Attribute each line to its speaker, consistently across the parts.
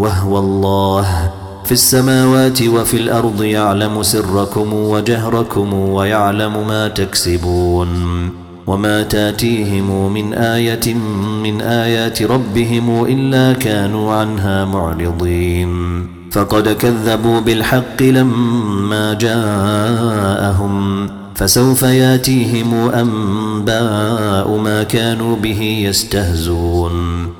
Speaker 1: وهو الله. في السماوات وفي الأرض يعلم سركم وجهركم ويعلم ما تكسبون. وما تأتيهم من آية من آيات ربهم إلا كانوا عنها معرضين. فقد كذبوا بالحق لما جاءهم. فسوف يأتيهم أنباء ما كانوا به يستهزون.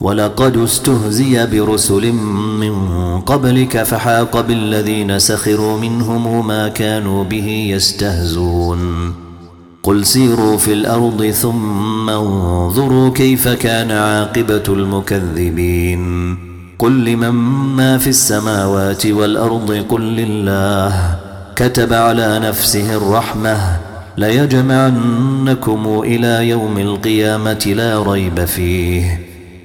Speaker 1: ولقد استهزي برسل من قبلك فحاق بالذين سخروا منهم ما كانوا به يستهزون. قل سيروا في الأرض ثم انظروا كيف كان عاقبة المكذبين. قل لمن ما في السماوات والأرض؟ قل لله. كتب على نفسه الرحمة. ليجمعنكم إلى يوم القيامة لا ريب فيه.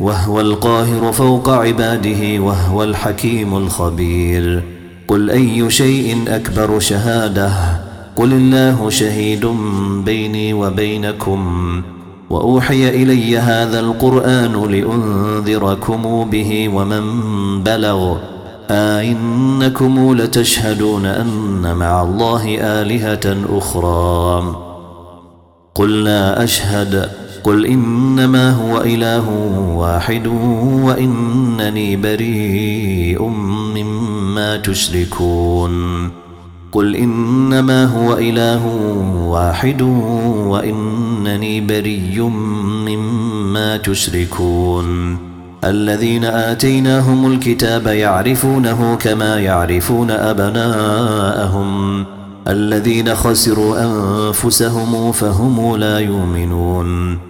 Speaker 1: وهو القاهر فوق عباده وهو الحكيم الخبير. قل أي شيء أكبر شهادة؟ قل الله شهيد بيني وبينكم. وأوحي إلي هذا القرآن لأنذركم به ومن بلغ. أئنكم لتشهدون أن مع الله آلهة أخرى. قل لا أشهد قل إنما هو إله واحد وإنني بريء مما تشركون قل إنما هو إله واحد وإنني بريء مما تشركون الذين آتيناهم الكتاب يعرفونه كما يعرفون أبناءهم الذين خسروا أنفسهم فهم لا يؤمنون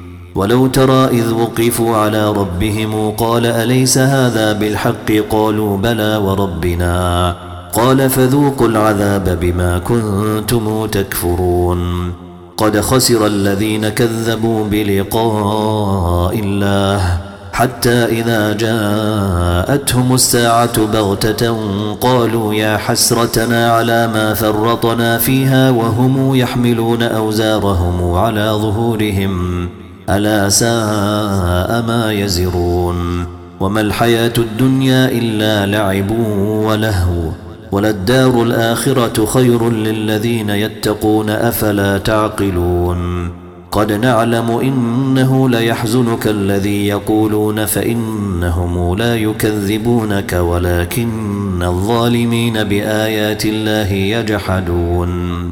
Speaker 1: ولو ترى إذ وقفوا على ربهم قال أليس هذا بالحق؟ قالوا بلى وربنا. قال فذوقوا العذاب بما كنتم تكفرون. قد خسر الذين كذبوا بلقاء الله حتى إذا جاءتهم الساعة بغتة قالوا يا حسرتنا على ما فرطنا فيها وهم يحملون أوزارهم على ظهورهم. ألا ساء ما يزرون وما الحياة الدنيا إلا لعب ولهو وللدار الآخرة خير للذين يتقون أفلا تعقلون قد نعلم إنه ليحزنك الذي يقولون فإنهم لا يكذبونك ولكن الظالمين بآيات الله يجحدون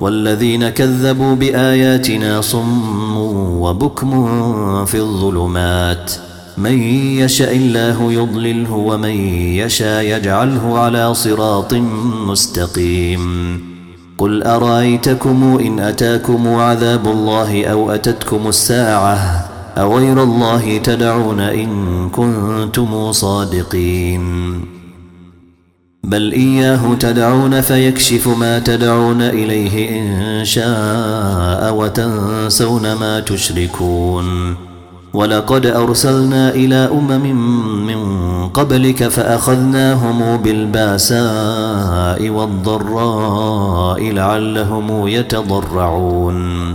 Speaker 1: والذين كذبوا بآياتنا صم وبكم في الظلمات. من يشاء الله يضلله ومن يشاء يجعله على صراط مستقيم. قل أرأيتكم إن أتاكم عذاب الله أو أتتكم الساعة أغير الله تدعون إن كنتم صادقين. بل إياه تدعون فيكشف ما تدعون إليه إن شاء وتنسون ما تشركون. ولقد أرسلنا إلى أمم من قبلك فأخذناهم بالبأساء والضراء لعلهم يتضرعون.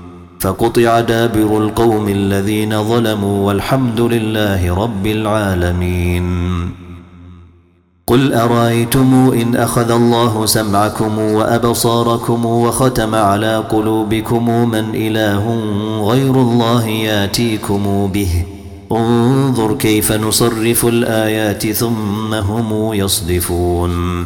Speaker 1: فقطع دابر القوم الذين ظلموا والحمد لله رب العالمين. قل أرأيتم إن أخذ الله سمعكم وأبصاركم وختم على قلوبكم من إله غير الله ياتيكم به. انظر كيف نصرف الآيات ثم هم يصدفون.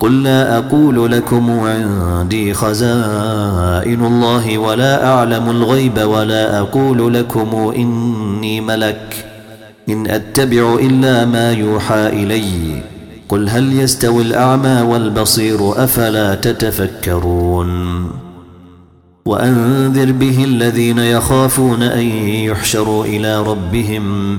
Speaker 1: قل لا أقول لكم عندي خزائن الله ولا أعلم الغيب ولا أقول لكم إني ملك إن أتبع إلا ما يوحى إلي قل هل يستوي الأعمى والبصير أفلا تتفكرون وأنذر به الذين يخافون أن يحشروا إلى ربهم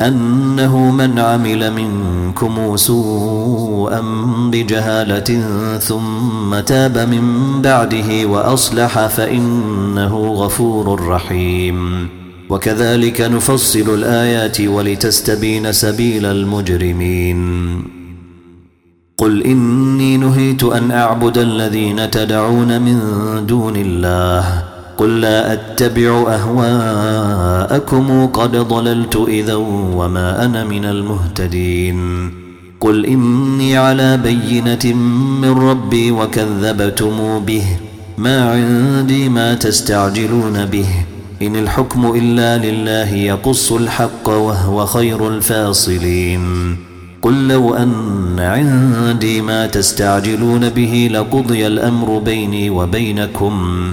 Speaker 1: أنه من عمل منكم سوءا بجهالة ثم تاب من بعده وأصلح فإنه غفور رحيم. وكذلك نفصل الآيات ولتستبين سبيل المجرمين. قل إني نهيت أن أعبد الذين تدعون من دون الله قل لا أتبع أهواءكم قد ضللت إذا وما أنا من المهتدين. قل إني على بينة من ربي وكذبتم به. ما عندي ما تستعجلون به. إن الحكم إلا لله يقص الحق وهو خير الفاصلين. قل لو أن عندي ما تستعجلون به لقضي الأمر بيني وبينكم.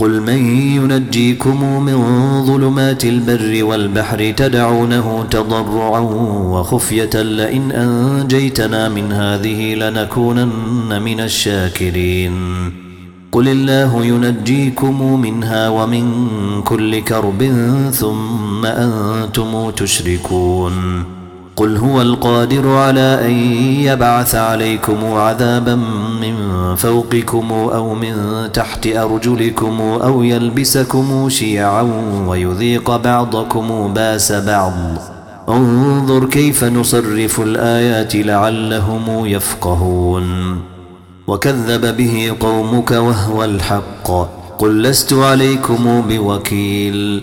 Speaker 1: قل من ينجيكم من ظلمات البر والبحر تدعونه تضرعا وخفية لئن أنجيتنا من هذه لنكونن من الشاكرين. قل الله ينجيكم منها ومن كل كرب ثم أنتم تشركون. قل هو القادر على أن يبعث عليكم عذابا من فوقكم أو من تحت أرجلكم أو يلبسكم شيعا ويذيق بعضكم بأس بعض. انظر كيف نصرف الآيات لعلهم يفقهون. وكذب به قومك وهو الحق. قل لست عليكم بوكيل.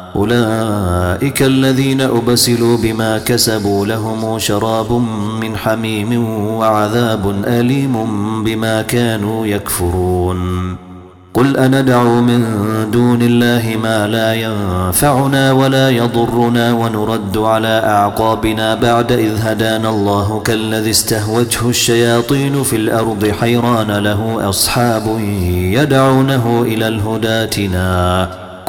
Speaker 1: أولئك الذين أبسلوا بما كسبوا لهم شراب من حميم وعذاب أليم بما كانوا يكفرون. قل أندعو من دون الله ما لا ينفعنا ولا يضرنا ونرد على أعقابنا بعد إذ هدانا الله كالذي استهوته الشياطين في الأرض حيران له أصحاب يدعونه إلى الهداتنا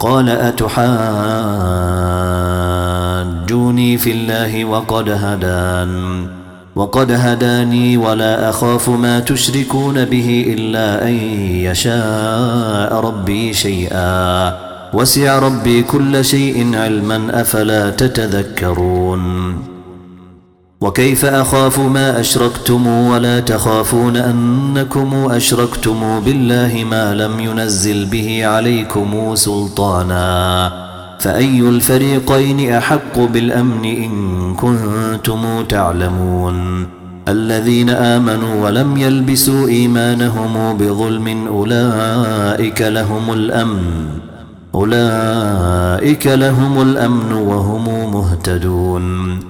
Speaker 1: قال أتحاجوني في الله وقد هدان وقد هداني ولا أخاف ما تشركون به إلا أن يشاء ربي شيئا. وسع ربي كل شيء علما أفلا تتذكرون وكيف أخاف ما أشركتم ولا تخافون أنكم أشركتم بالله ما لم ينزل به عليكم سلطانا فأي الفريقين أحق بالأمن إن كنتم تعلمون الذين آمنوا ولم يلبسوا إيمانهم بظلم أولئك لهم الأمن أولئك لهم الأمن وهم مهتدون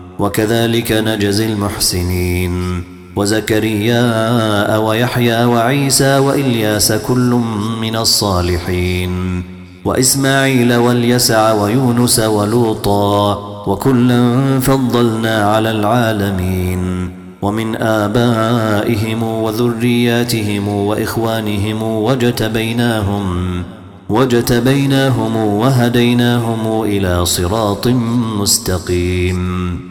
Speaker 1: وكذلك نجزي المحسنين. وزكريا ويحيى وعيسى وإلياس كل من الصالحين. وإسماعيل واليسع ويونس ولوطا وكلا فضلنا على العالمين. ومن آبائهم وذرياتهم وإخوانهم وجتبيناهم وجتبيناهم وهديناهم إلى صراط مستقيم.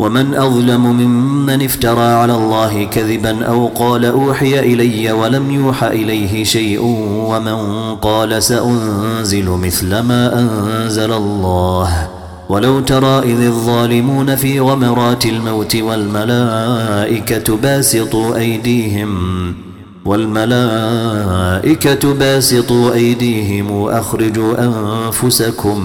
Speaker 1: ومن أظلم ممن افترى على الله كذبا أو قال أوحي إلي ولم يوحى إليه شيء ومن قال سأنزل مثل ما أنزل الله. ولو ترى إذ الظالمون في غمرات الموت والملائكة باسطوا أيديهم والملائكة باسطوا أيديهم أخرجوا أنفسكم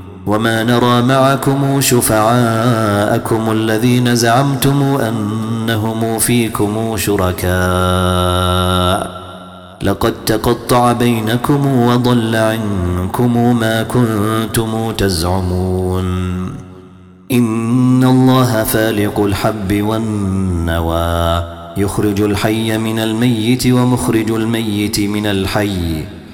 Speaker 1: وما نرى معكم شفعاءكم الذين زعمتم أنهم فيكم شركاء. لقد تقطع بينكم وضل عنكم ما كنتم تزعمون. إن الله فالق الحب والنوى يخرج الحي من الميت ومخرج الميت من الحي.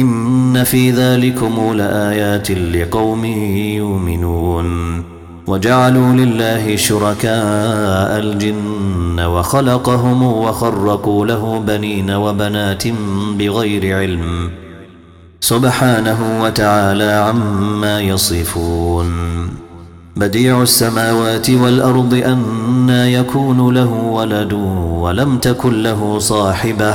Speaker 1: إن في ذلكم لآيات لقوم يؤمنون وجعلوا لله شركاء الجن وخلقهم وخرقوا له بنين وبنات بغير علم سبحانه وتعالى عما يصفون بديع السماوات والأرض أنا يكون له ولد ولم تكن له صاحبة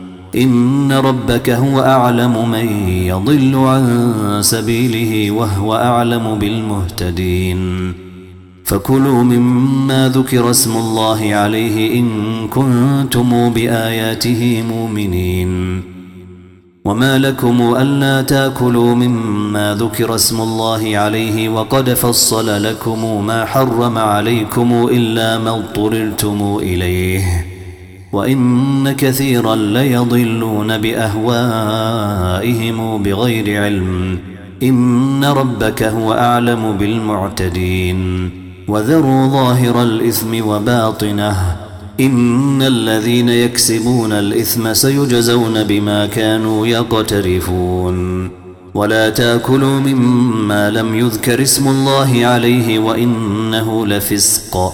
Speaker 1: إن ربك هو أعلم من يضل عن سبيله وهو أعلم بالمهتدين. فكلوا مما ذكر اسم الله عليه إن كنتم بآياته مؤمنين. وما لكم ألا تأكلوا مما ذكر اسم الله عليه وقد فصل لكم ما حرم عليكم إلا ما اضطررتم إليه. وإن كثيرا ليضلون بأهوائهم بغير علم. إن ربك هو أعلم بالمعتدين. وذروا ظاهر الإثم وباطنه. إن الذين يكسبون الإثم سيجزون بما كانوا يقترفون. ولا تأكلوا مما لم يذكر اسم الله عليه وإنه لفسق.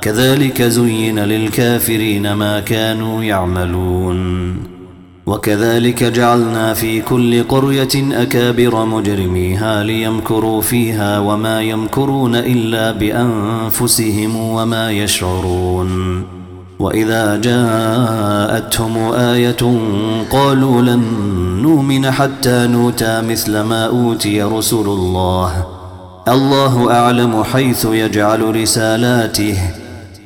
Speaker 1: كذلك زين للكافرين ما كانوا يعملون. وكذلك جعلنا في كل قرية أكابر مجرميها ليمكروا فيها وما يمكرون إلا بأنفسهم وما يشعرون. وإذا جاءتهم آية قالوا لن نؤمن حتى نوتى مثل ما أوتي رسل الله. الله أعلم حيث يجعل رسالاته.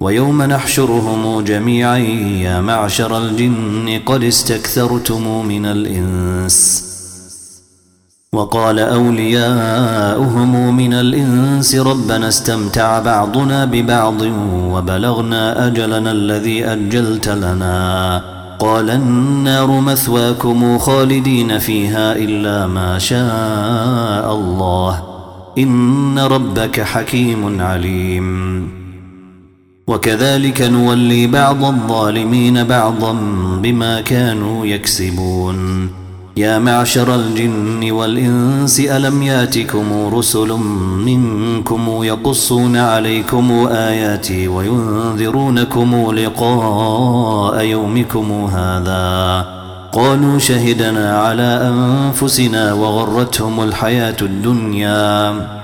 Speaker 1: ويوم نحشرهم جميعا يا معشر الجن قد استكثرتم من الإنس. وقال أولياؤهم من الإنس ربنا استمتع بعضنا ببعض وبلغنا أجلنا الذي أجلت لنا. قال النار مثواكم خالدين فيها إلا ما شاء الله. إن ربك حكيم عليم. وكذلك نولي بعض الظالمين بعضا بما كانوا يكسبون. يا معشر الجن والإنس ألم يأتكم رسل منكم يقصون عليكم آياتي وينذرونكم لقاء يومكم هذا؟ قالوا شهدنا على أنفسنا وغرتهم الحياة الدنيا.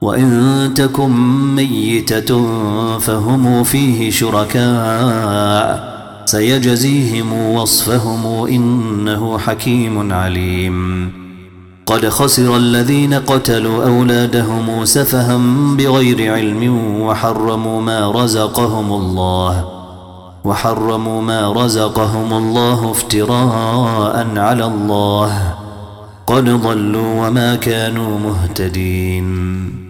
Speaker 1: وإن تكن ميتة فهم فيه شركاء سيجزيهم وصفهم إنه حكيم عليم. قد خسر الذين قتلوا أولادهم سفها بغير علم وحرموا ما رزقهم الله وحرموا ما رزقهم الله افتراء على الله. قد ضلوا وما كانوا مهتدين.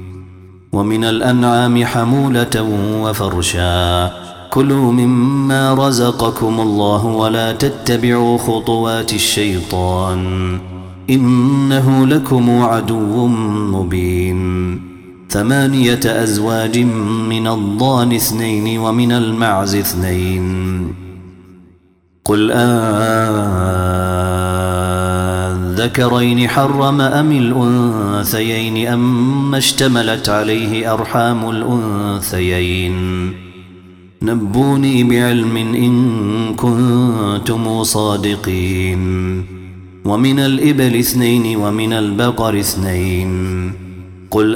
Speaker 1: ومن الأنعام حمولة وفرشا. كلوا مما رزقكم الله ولا تتبعوا خطوات الشيطان. إنه لكم عدو مبين. ثمانية أزواج من الضان اثنين ومن المعز اثنين. قل آه أذكرين حرم أم الأنثيين أم اشتملت عليه أرحام الأنثيين. نبوني بعلم إن كنتم صادقين. ومن الإبل اثنين ومن البقر اثنين. قل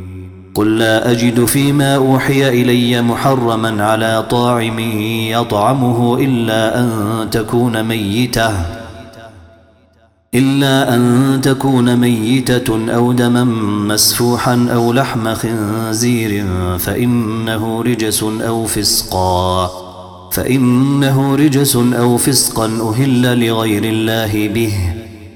Speaker 1: قل لا أجد فيما أوحي إلي محرما على طاعم يطعمه إلا أن تكون ميتة إلا أن تكون ميتة أو دما مسفوحا أو لحم خنزير فإنه رجس أو فسقا فإنه رجس أو فسقا أهل لغير الله به.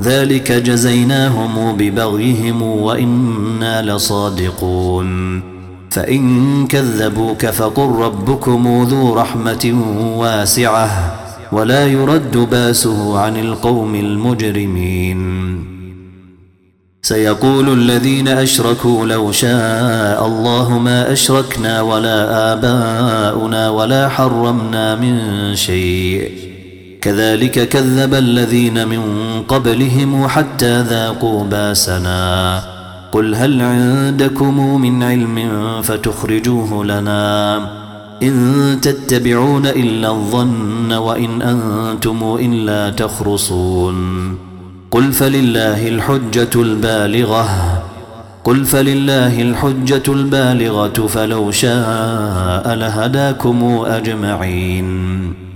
Speaker 1: ذلك جزيناهم ببغيهم وإنا لصادقون. فإن كذبوك فقل ربكم ذو رحمة واسعة ولا يرد باسه عن القوم المجرمين. سيقول الذين أشركوا لو شاء الله ما أشركنا ولا آباؤنا ولا حرمنا من شيء. كذلك كذب الذين من قبلهم حتى ذاقوا باسنا. قل هل عندكم من علم فتخرجوه لنا؟ إن تتبعون إلا الظن وإن أنتم إلا تخرصون. قل فلله الحجة البالغة. قل فلله الحجة البالغة فلو شاء لهداكم أجمعين.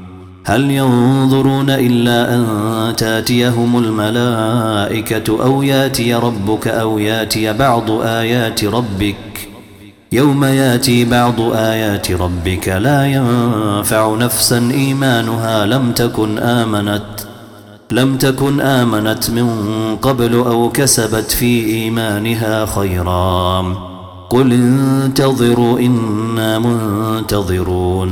Speaker 1: هل ينظرون إلا أن تأتيهم الملائكة أو يأتي ربك أو يأتي بعض آيات ربك؟ يوم يأتي بعض آيات ربك لا ينفع نفسا إيمانها. لم تكن آمنت لم تكن آمنت من قبل أو كسبت في إيمانها خيرا. قل انتظروا إنا منتظرون.